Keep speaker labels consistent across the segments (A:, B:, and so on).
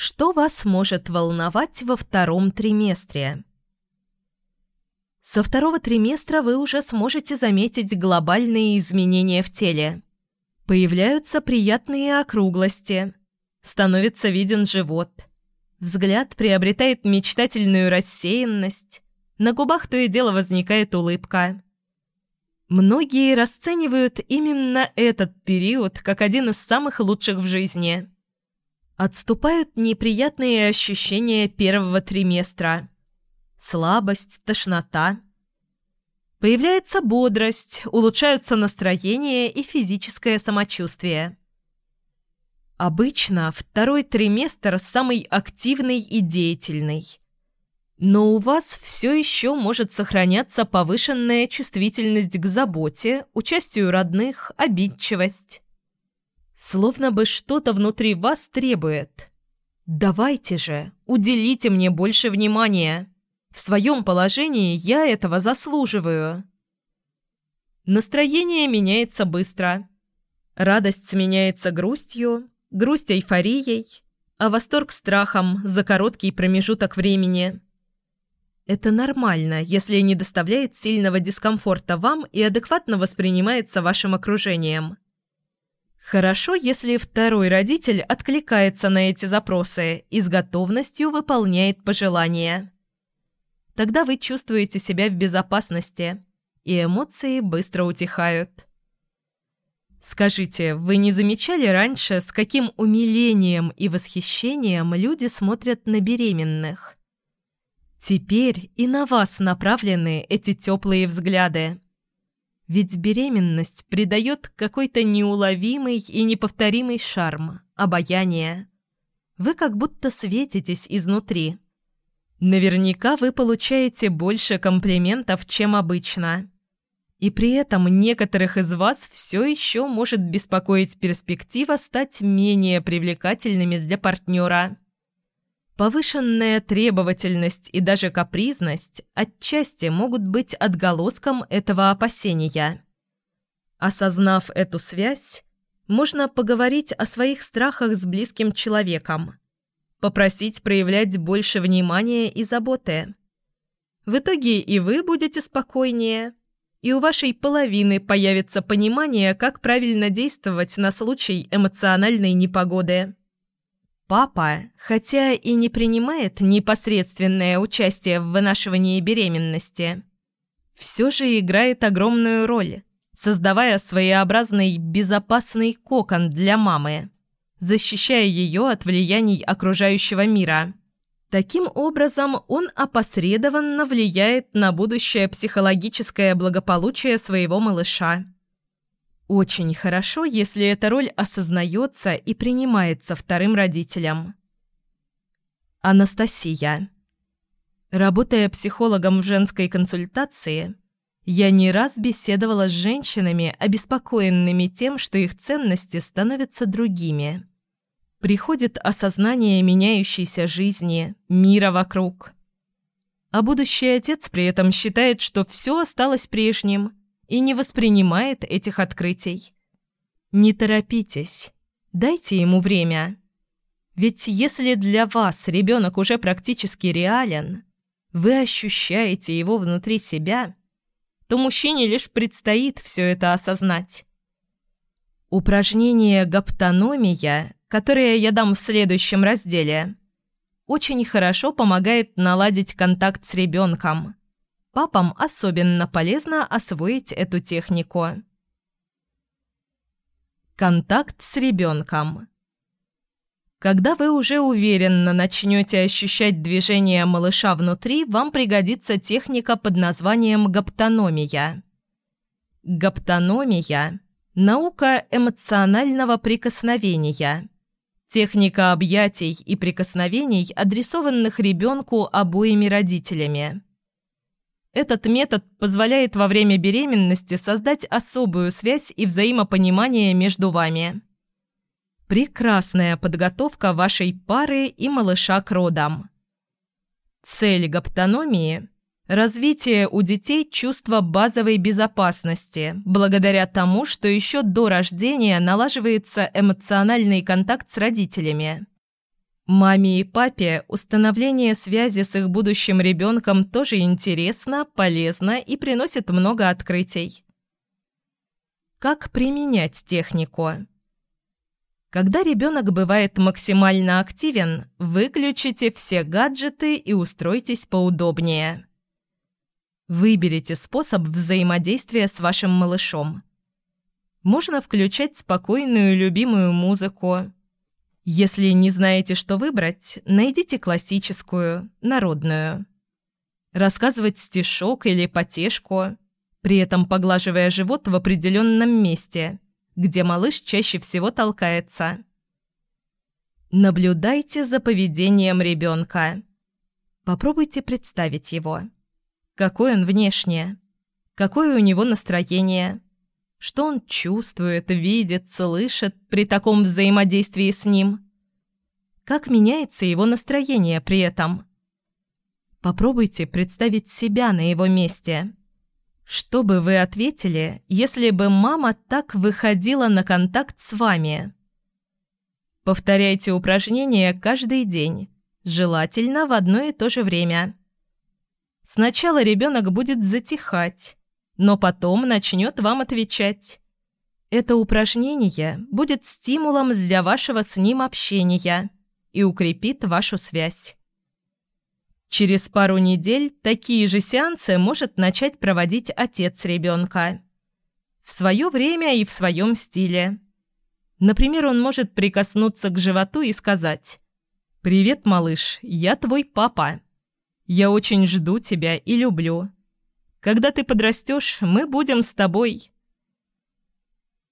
A: Что вас может волновать во втором триместре? Со второго триместра вы уже сможете заметить глобальные изменения в теле. Появляются приятные округлости. Становится виден живот. Взгляд приобретает мечтательную рассеянность. На губах то и дело возникает улыбка. Многие расценивают именно этот период как один из самых лучших в жизни – Отступают неприятные ощущения первого триместра. Слабость, тошнота. Появляется бодрость, улучшаются настроение и физическое самочувствие. Обычно второй триместр самый активный и деятельный. Но у вас все еще может сохраняться повышенная чувствительность к заботе, участию родных, обидчивость. Словно бы что-то внутри вас требует. «Давайте же, уделите мне больше внимания. В своем положении я этого заслуживаю». Настроение меняется быстро. Радость сменяется грустью, грусть эйфорией, а восторг страхом за короткий промежуток времени. Это нормально, если не доставляет сильного дискомфорта вам и адекватно воспринимается вашим окружением. Хорошо, если второй родитель откликается на эти запросы и с готовностью выполняет пожелания. Тогда вы чувствуете себя в безопасности, и эмоции быстро утихают. Скажите, вы не замечали раньше, с каким умилением и восхищением люди смотрят на беременных? Теперь и на вас направлены эти теплые взгляды. Ведь беременность придает какой-то неуловимый и неповторимый шарм, обаяние. Вы как будто светитесь изнутри. Наверняка вы получаете больше комплиментов, чем обычно. И при этом некоторых из вас все еще может беспокоить перспектива стать менее привлекательными для партнера. Повышенная требовательность и даже капризность отчасти могут быть отголоском этого опасения. Осознав эту связь, можно поговорить о своих страхах с близким человеком, попросить проявлять больше внимания и заботы. В итоге и вы будете спокойнее, и у вашей половины появится понимание, как правильно действовать на случай эмоциональной непогоды. Папа, хотя и не принимает непосредственное участие в вынашивании беременности, все же играет огромную роль, создавая своеобразный безопасный кокон для мамы, защищая ее от влияний окружающего мира. Таким образом, он опосредованно влияет на будущее психологическое благополучие своего малыша. Очень хорошо, если эта роль осознается и принимается вторым родителем. Анастасия. Работая психологом в женской консультации, я не раз беседовала с женщинами, обеспокоенными тем, что их ценности становятся другими. Приходит осознание меняющейся жизни, мира вокруг. А будущий отец при этом считает, что все осталось прежним – и не воспринимает этих открытий. Не торопитесь, дайте ему время. Ведь если для вас ребенок уже практически реален, вы ощущаете его внутри себя, то мужчине лишь предстоит все это осознать. Упражнение «Гаптономия», которое я дам в следующем разделе, очень хорошо помогает наладить контакт с ребенком – Папам особенно полезно освоить эту технику. Контакт с ребенком. Когда вы уже уверенно начнете ощущать движение малыша внутри, вам пригодится техника под названием гаптономия. Гаптономия – наука эмоционального прикосновения. Техника объятий и прикосновений, адресованных ребенку обоими родителями. Этот метод позволяет во время беременности создать особую связь и взаимопонимание между вами. Прекрасная подготовка вашей пары и малыша к родам. Цель гаптономии – развитие у детей чувства базовой безопасности, благодаря тому, что еще до рождения налаживается эмоциональный контакт с родителями. Маме и папе установление связи с их будущим ребенком тоже интересно, полезно и приносит много открытий. Как применять технику? Когда ребенок бывает максимально активен, выключите все гаджеты и устройтесь поудобнее. Выберите способ взаимодействия с вашим малышом. Можно включать спокойную любимую музыку. Если не знаете, что выбрать, найдите классическую, народную. Рассказывать стишок или потешку, при этом поглаживая живот в определенном месте – где малыш чаще всего толкается. Наблюдайте за поведением ребенка. Попробуйте представить его. Какой он внешне? Какое у него настроение? Что он чувствует, видит, слышит при таком взаимодействии с ним? Как меняется его настроение при этом? Попробуйте представить себя на его месте. Что бы вы ответили, если бы мама так выходила на контакт с вами? Повторяйте упражнения каждый день, желательно в одно и то же время. Сначала ребенок будет затихать, но потом начнет вам отвечать. Это упражнение будет стимулом для вашего с ним общения и укрепит вашу связь. Через пару недель такие же сеансы может начать проводить отец ребенка. В свое время и в своем стиле. Например, он может прикоснуться к животу и сказать «Привет, малыш, я твой папа. Я очень жду тебя и люблю. Когда ты подрастешь, мы будем с тобой».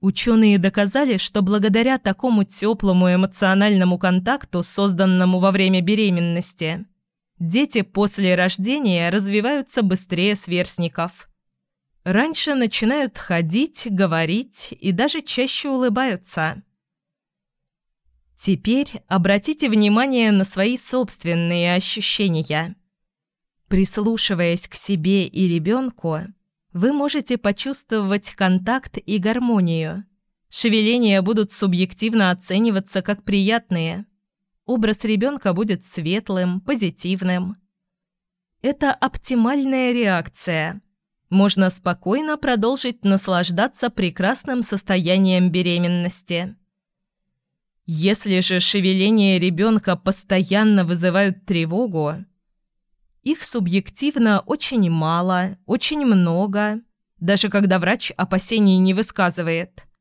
A: Ученые доказали, что благодаря такому теплому эмоциональному контакту, созданному во время беременности – Дети после рождения развиваются быстрее сверстников. Раньше начинают ходить, говорить и даже чаще улыбаются. Теперь обратите внимание на свои собственные ощущения. Прислушиваясь к себе и ребенку, вы можете почувствовать контакт и гармонию. Шевеления будут субъективно оцениваться как приятные – образ ребенка будет светлым, позитивным. Это оптимальная реакция. Можно спокойно продолжить наслаждаться прекрасным состоянием беременности. Если же шевеления ребенка постоянно вызывают тревогу, их субъективно очень мало, очень много, даже когда врач опасений не высказывает –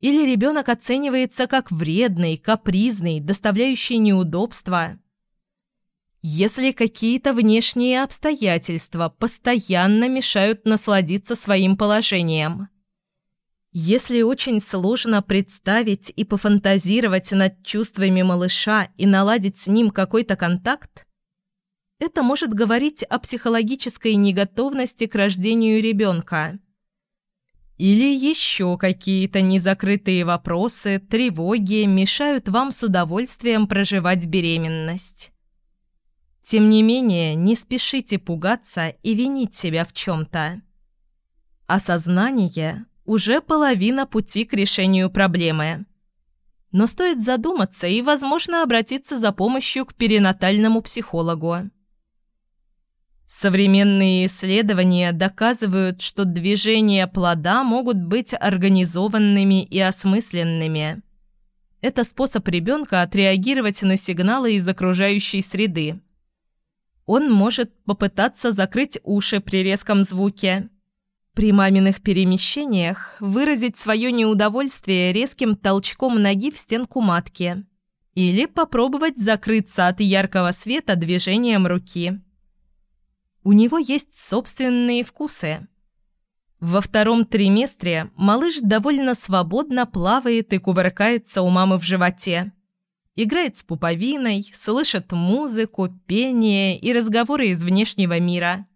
A: или ребенок оценивается как вредный, капризный, доставляющий неудобства. Если какие-то внешние обстоятельства постоянно мешают насладиться своим положением. Если очень сложно представить и пофантазировать над чувствами малыша и наладить с ним какой-то контакт, это может говорить о психологической неготовности к рождению ребенка – или еще какие-то незакрытые вопросы, тревоги мешают вам с удовольствием проживать беременность. Тем не менее, не спешите пугаться и винить себя в чем-то. Осознание – уже половина пути к решению проблемы. Но стоит задуматься и, возможно, обратиться за помощью к перинатальному психологу. Современные исследования доказывают, что движения плода могут быть организованными и осмысленными. Это способ ребенка отреагировать на сигналы из окружающей среды. Он может попытаться закрыть уши при резком звуке. При маминых перемещениях выразить свое неудовольствие резким толчком ноги в стенку матки. Или попробовать закрыться от яркого света движением руки. У него есть собственные вкусы. Во втором триместре малыш довольно свободно плавает и кувыркается у мамы в животе. Играет с пуповиной, слышит музыку, пение и разговоры из внешнего мира.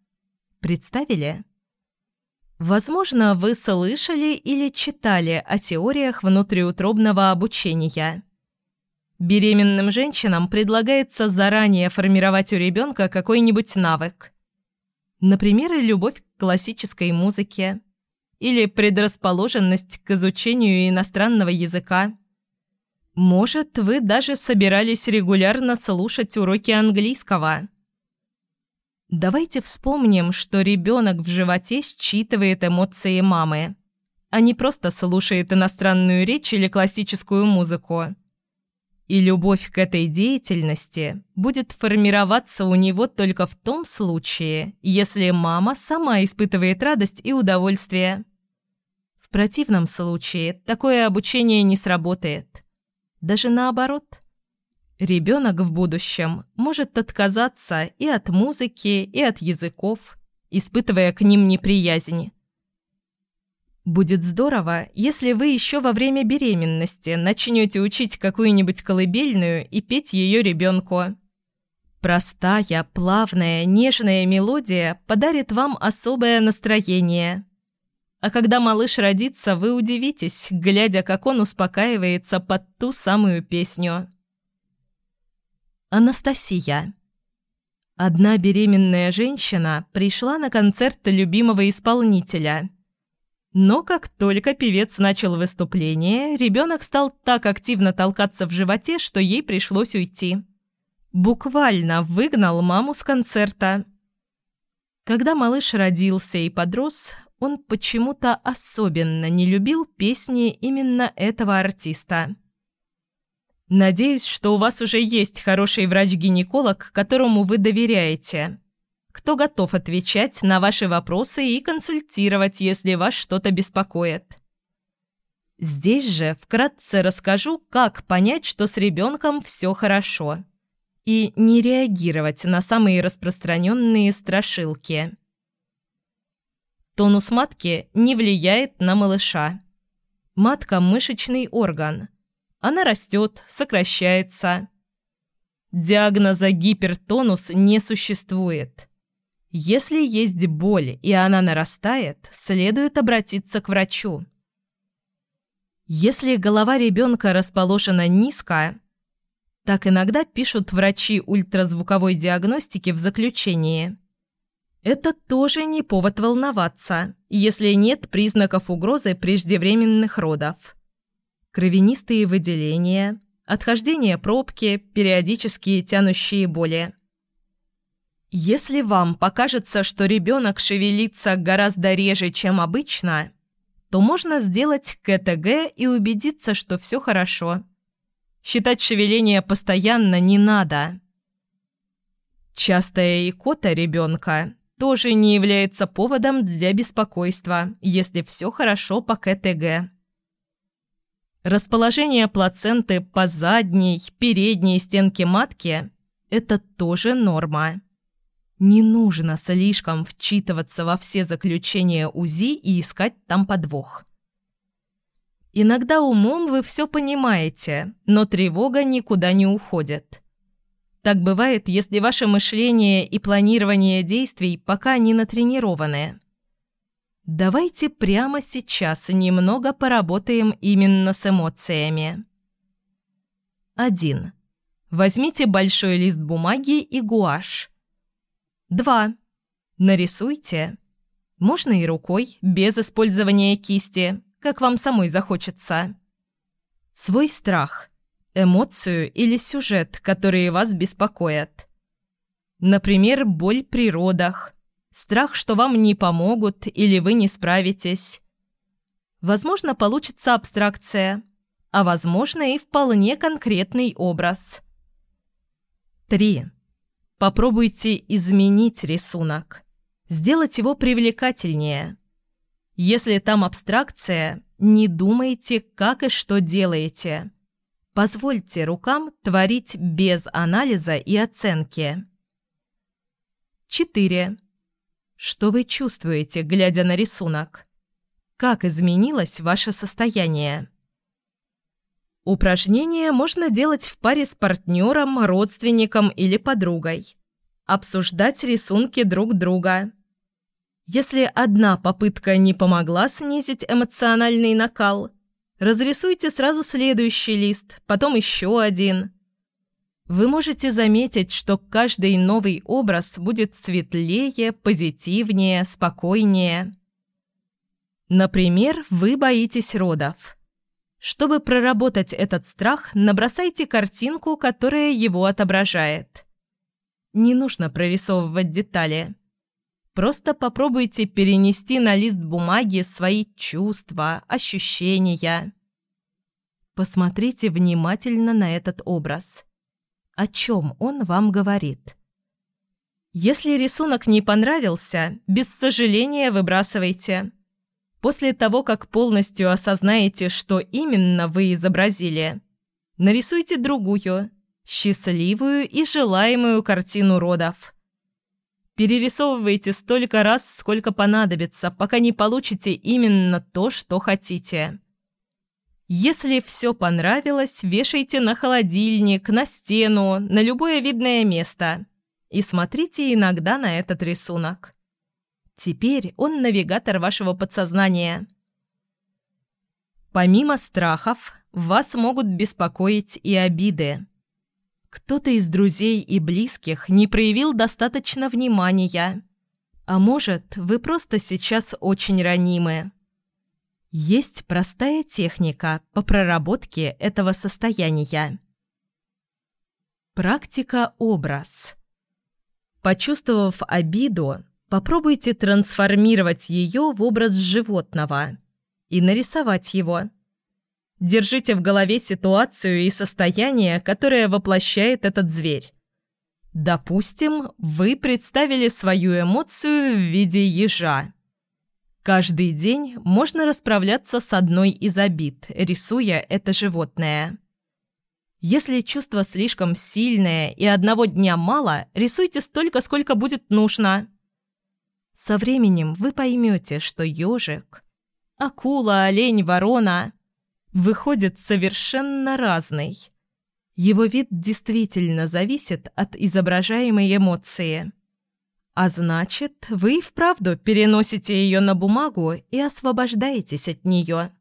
A: Представили? Возможно, вы слышали или читали о теориях внутриутробного обучения. Беременным женщинам предлагается заранее формировать у ребенка какой-нибудь навык. Например, любовь к классической музыке или предрасположенность к изучению иностранного языка. Может, вы даже собирались регулярно слушать уроки английского. Давайте вспомним, что ребенок в животе считывает эмоции мамы, а не просто слушает иностранную речь или классическую музыку. И любовь к этой деятельности будет формироваться у него только в том случае, если мама сама испытывает радость и удовольствие. В противном случае такое обучение не сработает. Даже наоборот. Ребенок в будущем может отказаться и от музыки, и от языков, испытывая к ним неприязнь. Будет здорово, если вы еще во время беременности начнете учить какую-нибудь колыбельную и петь ее ребенку. Простая, плавная, нежная мелодия подарит вам особое настроение. А когда малыш родится, вы удивитесь, глядя, как он успокаивается под ту самую песню. Анастасия. Одна беременная женщина пришла на концерт любимого исполнителя – но как только певец начал выступление, ребенок стал так активно толкаться в животе, что ей пришлось уйти. Буквально выгнал маму с концерта. Когда малыш родился и подрос, он почему-то особенно не любил песни именно этого артиста. Надеюсь, что у вас уже есть хороший врач-гинеколог, которому вы доверяете кто готов отвечать на ваши вопросы и консультировать, если вас что-то беспокоит. Здесь же вкратце расскажу, как понять, что с ребенком все хорошо, и не реагировать на самые распространенные страшилки. Тонус матки не влияет на малыша. Матка – мышечный орган. Она растет, сокращается. Диагноза гипертонус не существует. Если есть боль и она нарастает, следует обратиться к врачу. Если голова ребенка расположена низко, так иногда пишут врачи ультразвуковой диагностики в заключении. Это тоже не повод волноваться, если нет признаков угрозы преждевременных родов. Кровянистые выделения, отхождение пробки, периодические тянущие боли – если вам покажется, что ребенок шевелится гораздо реже, чем обычно, то можно сделать КТГ и убедиться, что все хорошо. Считать шевеление постоянно не надо. Частая икота ребенка тоже не является поводом для беспокойства, если все хорошо по КТГ. Расположение плаценты по задней, передней стенке матки – это тоже норма. Не нужно слишком вчитываться во все заключения УЗИ и искать там подвох. Иногда умом вы все понимаете, но тревога никуда не уходит. Так бывает, если ваше мышление и планирование действий пока не натренированы. Давайте прямо сейчас немного поработаем именно с эмоциями. 1. Возьмите большой лист бумаги и гуашь. Два. Нарисуйте. Можно и рукой, без использования кисти, как вам самой захочется. Свой страх, эмоцию или сюжет, которые вас беспокоят. Например, боль при родах, страх, что вам не помогут или вы не справитесь. Возможно, получится абстракция, а возможно и вполне конкретный образ. 3. Попробуйте изменить рисунок, сделать его привлекательнее. Если там абстракция, не думайте, как и что делаете. Позвольте рукам творить без анализа и оценки. 4. Что вы чувствуете, глядя на рисунок? Как изменилось ваше состояние? Упражнения можно делать в паре с партнером, родственником или подругой. Обсуждать рисунки друг друга. Если одна попытка не помогла снизить эмоциональный накал, разрисуйте сразу следующий лист, потом еще один. Вы можете заметить, что каждый новый образ будет светлее, позитивнее, спокойнее. Например, вы боитесь родов. Чтобы проработать этот страх, набросайте картинку, которая его отображает. Не нужно прорисовывать детали. Просто попробуйте перенести на лист бумаги свои чувства, ощущения. Посмотрите внимательно на этот образ. О чем он вам говорит? Если рисунок не понравился, без сожаления выбрасывайте. После того, как полностью осознаете, что именно вы изобразили, нарисуйте другую, счастливую и желаемую картину родов. Перерисовывайте столько раз, сколько понадобится, пока не получите именно то, что хотите. Если все понравилось, вешайте на холодильник, на стену, на любое видное место и смотрите иногда на этот рисунок. Теперь он навигатор вашего подсознания. Помимо страхов, вас могут беспокоить и обиды. Кто-то из друзей и близких не проявил достаточно внимания. А может, вы просто сейчас очень ранимы. Есть простая техника по проработке этого состояния. Практика «Образ». Почувствовав обиду, попробуйте трансформировать ее в образ животного и нарисовать его – Держите в голове ситуацию и состояние, которое воплощает этот зверь. Допустим, вы представили свою эмоцию в виде ежа. Каждый день можно расправляться с одной из обид, рисуя это животное. Если чувство слишком сильное и одного дня мало, рисуйте столько, сколько будет нужно. Со временем вы поймете, что ежик, акула, олень, ворона – выходит совершенно разный. Его вид действительно зависит от изображаемой эмоции. А значит, вы вправду переносите ее на бумагу и освобождаетесь от нее.